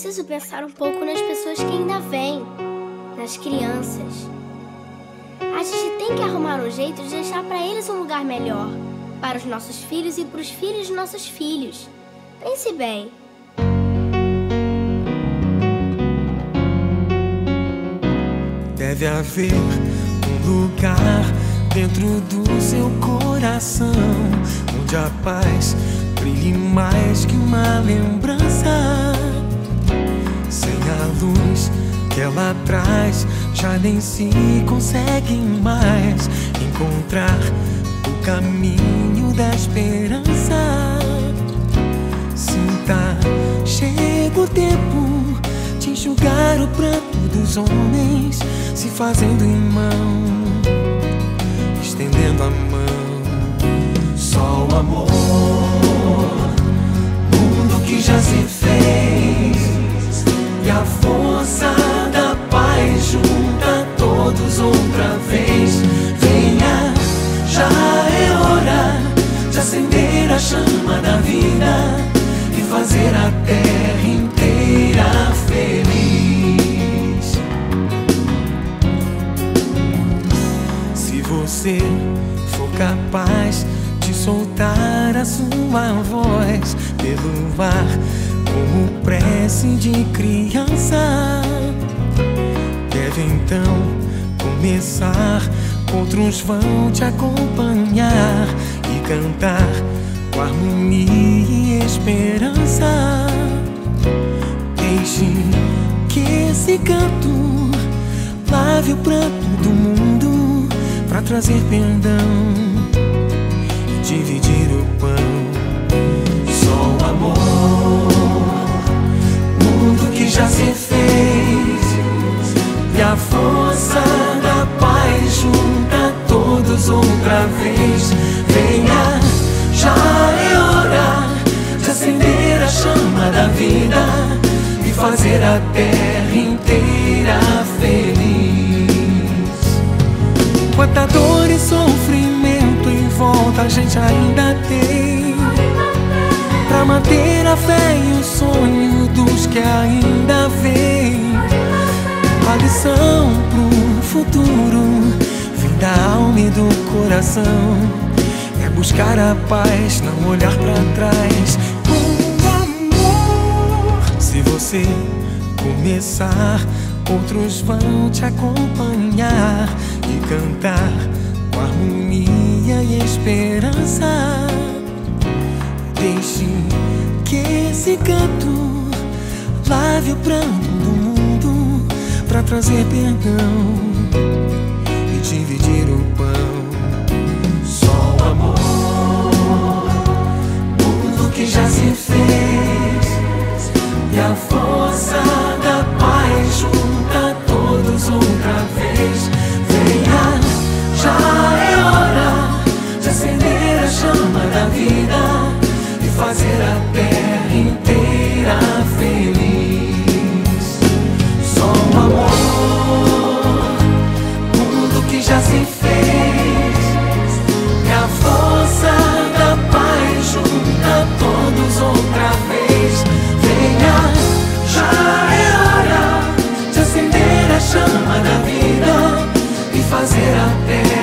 preciso pensar um pouco nas pessoas que ainda vêm, nas crianças. A gente tem que arrumar um jeito de deixar para eles um lugar melhor, para os nossos filhos e para os filhos dos nossos filhos. Pense bem. Deve haver um lugar dentro do seu coração onde a paz brilhe mais que uma lembrança. Sem a luz que ela traz, já nem se consegue mais encontrar o caminho da esperança. Sinta, chega o tempo de enxugar o pranto dos homens, se fazendo irmão, você for capaz de soltar a sua voz pelo ar, como prece de criança, deve então começar. Outros vão te acompanhar e cantar com harmonia e esperança. Deixe que esse canto lave o pranto trazer perdão e dividir o pão. Só o amor, mundo que já se fez e a força da paz junta todos outra vez. Venha, já é hora de acender a chama da vida e fazer a terra inteira feliz. Quanta dor e sofrimento em volta a gente ainda tem. Pra manter a fé e o sonho dos que ainda vêm. A lição pro futuro Vem da alma e do coração. É buscar a paz, não olhar pra trás. Com amor Se você começar Outros vão te acompanhar e cantar com harmonia e esperança. Deixe que esse canto lave o pranto do mundo para trazer perdão e dividir o pão. Só o amor, mundo que já se fez e a força da paz junta todos outra vez. Da vida e fazer a terra inteira feliz. Só o amor, mundo que já se fez e a força da paz junta todos outra vez. Venha, já é hora de acender a chama da vida e fazer a terra.